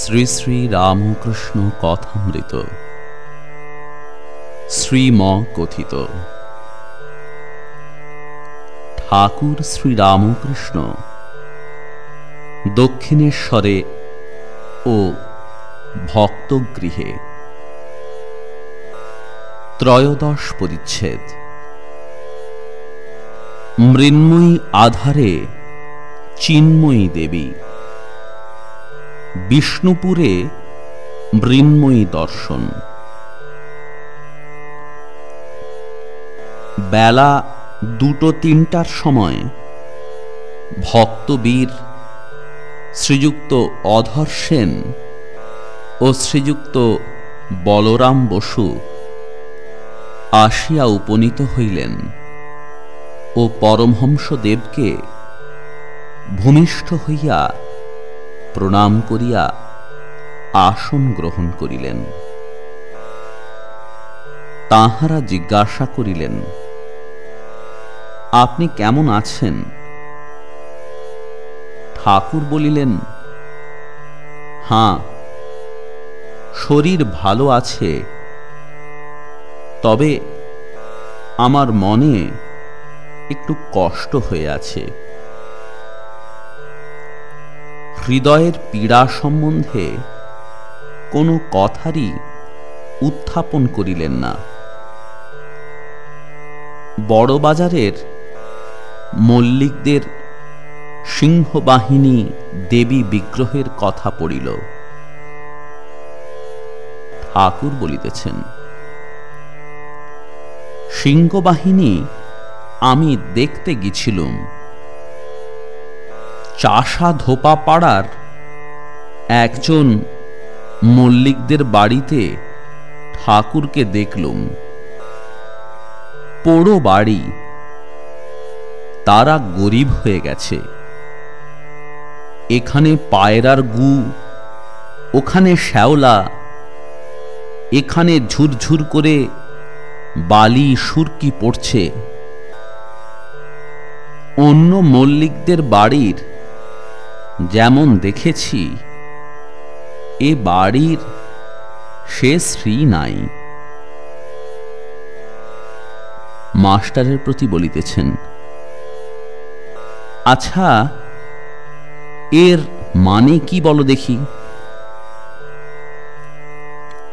শ্রী শ্রী রামকৃষ্ণ কথামৃত। শ্রীম কথিত ঠাকুর শ্রী রামকৃষ্ণ, দক্ষিণেশ্বরে ও ভক্তগৃহে। ত্রয়োদশ পরিচ্ছেদ। মৃন্ময়ী আধারে চিন্ময়ী দেবী। বিষ্ণুপুরে মৃন্ময়ী দর্শন। বেলা দুটো তিনটার সময় ভক্তবীর শ্রীযুক্ত অধর সেন ও শ্রীযুক্ত বলরাম বসু আসিয়া উপনীত হইলেন ও পরমহংসদেবকে ভূমিষ্ঠ হইয়া প্রণাম করিয়া আসন গ্রহণ করিলেন। তাহারা জিজ্ঞাসা করিলেন, আপনি কেমন আছেন? ঠাকুর বলিলেন, হাঁ, শরীর ভালো আছে। তবে আমার মনে একটু কষ্ট হয়ে আছে। হৃদয়ের পীড়া সম্বন্ধে কোনো কথারই উত্থাপন করিলেন না। বড়বাজারের মল্লিকদের সিংহবাহিনী দেবী বিগ্রহের কথা পড়িল। ঠাকুর বলিতেছেন, সিংহবাহিনী, আমি দেখতে গেছিলুম চাষা ধোপা পাড়ার একজন মল্লিকদের বাড়িতে ঠাকুরকে দেখলুম। পোড়ো বাড়ি, তারা গরিব হয়ে গেছে। এখানে পায়রার গু, ওখানে শ্যাওলা, এখানে ঝুরঝুর করে বালি সুরকি পড়ছে। অন্য মল্লিকদের বাড়ির যেমন দেখেছি, এ বাড়ির সে শ্রী নাই। মাস্টারের প্রতি বলিতেছেন আচ্ছা এর মানে কি বলো দেখি?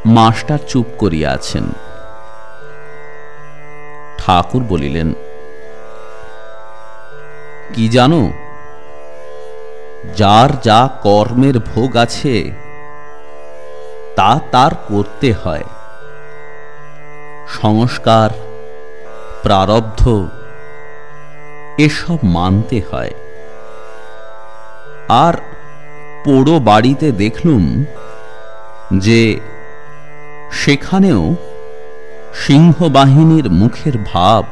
মাস্টার চুপ করিয়া আছেন। ঠাকুর বলিলেন, কি জানো যার যা কর্মের ভোগ আছে, তা তার করতে হয়। সংস্কার, প্রারব্ধ, এসব মানতে হয়। আর পোড়ো বাড়িতে দেখলুম যে সেখানেও সিংহবাহিনীর মুখের ভাব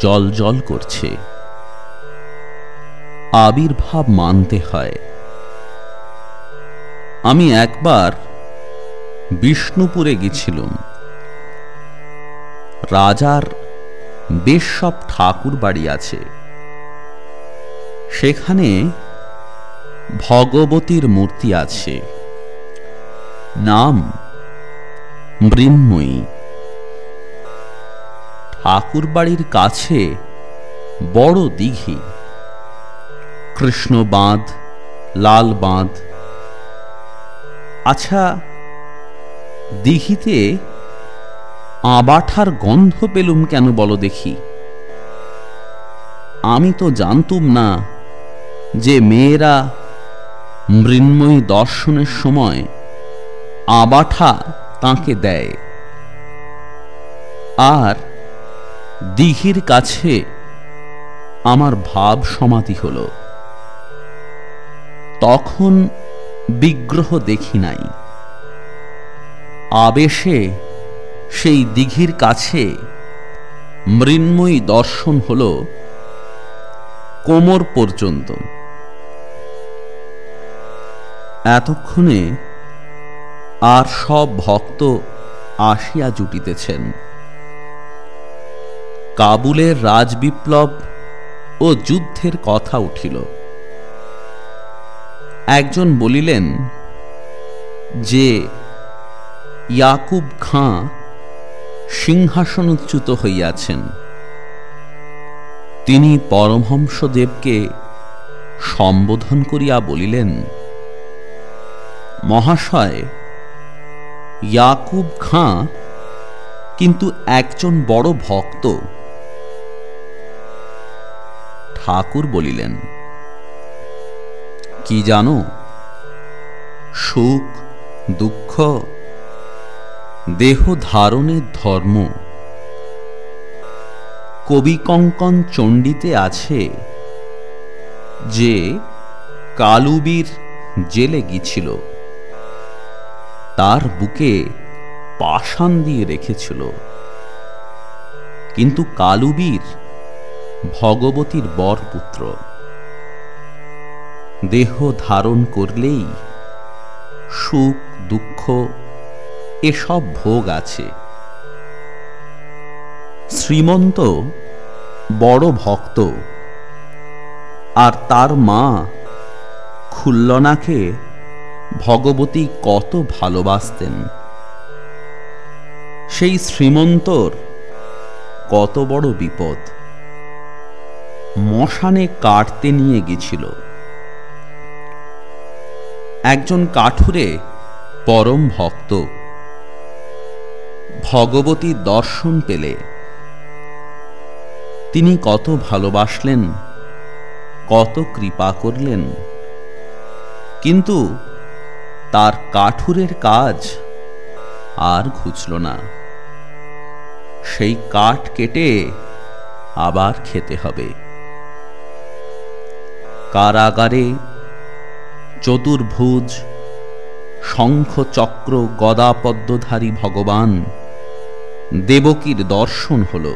জল জল করছে। আবির্ভাব মানতে হয়। আমি একবার বিষ্ণুপুরে গেছিলাম। রাজার বেশ সব ঠাকুর বাড়ি আছে। সেখানে ভগবতীর মূর্তি আছে। নাম মৃন্ময়ী ঠাকুর বাড়ির কাছে বড় দিঘি। কৃষ্ণ বাঁধ, লাল বাঁধ। আচ্ছা দিঘিতে আবাঠার গন্ধ পেলুম কেন বলো দেখি? আমি তো জানতুম না যে মেয়েরা মৃন্ময়ী দর্শনের সময় আবাঠা তাকে দেয়। আর দিঘির কাছে আমার ভাব সমাধি হল। তখন বিগ্রহ দেখি নাই। আবেশে সেই দিঘির কাছে মৃন্ময়ী দর্শন হল কোমর পর্যন্ত। এতক্ষণে আর সব ভক্ত আসিয়া জুটিতেছেন। কাবুলের রাজবিপ্লব ও যুদ্ধের কথা উঠিল। একজন বলিলেন, যে ইয়াকুব খাঁ সিংহাসনচ্যুত হইয়াছেন, তিনি পরমহংসদেবকে সম্বোধন করিয়া বলিলেন, মহাশয়, ইয়াকুব খাঁ কিন্তু একজন বড় ভক্ত। ঠাকুর বলিলেন কি জানো? সুখ, দুঃখ, দেহ ধারণের ধর্ম। কবি কঙ্কন চণ্ডীতে আছে যে কালুবীর জেলে গিয়েছিল। তার বুকে পাষাণ দিয়ে রেখেছিল। কিন্তু কালুবীর ভগবতীর বরপুত্র দেহ ধারণ করলেই সুখ, দুঃখ, এসব ভোগ আছে। শ্রীমন্ত বড় ভক্ত আর তার মা খুল্লনাকে ভগবতী কত ভালোবাসতেন। সেই শ্রীমন্তর কত বড় বিপদ। মশানে কাটতে নিয়ে গেছিল। একজন কাঠুরে পরম ভক্ত। ভগবতীর দর্শন পেলে। তিনি কত ভালোবাসলেন, কত কৃপা করলেন। কিন্তু তার কাঠুরের কাজ আর ঘুচল না। সেই কাঠ কেটে আবার খেতে হবে। কারাগারে চতুর্ভুজ শঙ্খ চক্র গদা পদ্মধারী ভগবান, দেবকীর দর্শন হল।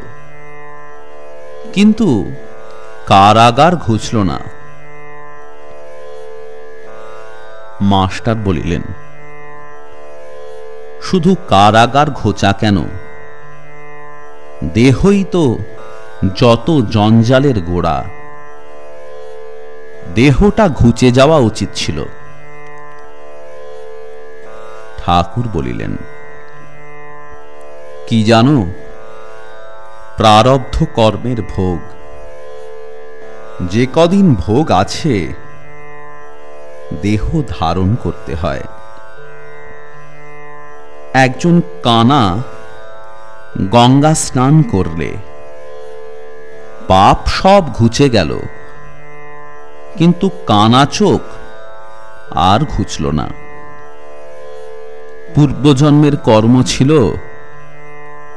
কিন্তু কারাগার ঘুচল না। মাস্টার বলিলেন, শুধু কারাগার ঘোচা কেন? দেহই তো যত জঞ্জালের গোড়া। দেহটা ঘুচে যাওয়া উচিত ছিল। ঠাকুর বলিলেন, কি জানো, প্রারব্ধ কর্মের ভোগ। যে কদিন ভোগ আছে, দেহ ধারণ করতে হয়। একজন কানা গঙ্গা স্নান করলে পাপ সব ঘুচে গেল। কিন্তু কানা চোখ আর ঘুচল না। পূর্বজন্মের কর্ম ছিল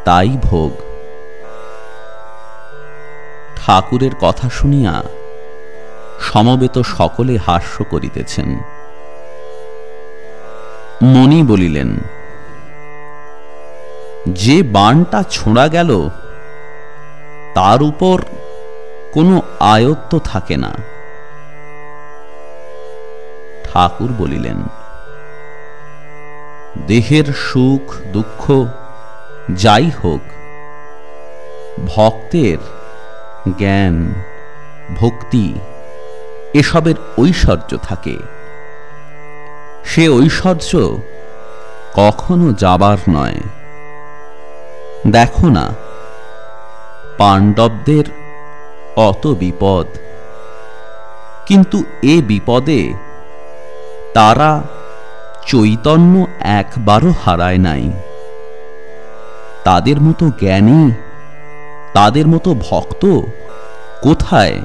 তাই ভোগ। ঠাকুরের কথা শুনিয়া সমবেত সকলে হাস্য করিতেছেন। মণি বলিলেন, যে বানটা ছোঁড়া গেল, তার উপর কোনো আয়ত্ত থাকে না। ঠাকুর বলিলেন, দেহের সুখ, দুঃখ, যাই হোক, ভক্তের জ্ঞান, ভক্তি, এসবের ঐশ্বর্য থাকে। সে ঐশ্বর্য কখনো যাবার নয়। দেখো না, পাণ্ডবদের অত বিপদ, কিন্তু এ বিপদে তারা চৈতন্য একবারও হারায় নাই। তাদের মতো জ্ঞানী তাদের মতো ভক্ত কোথায়?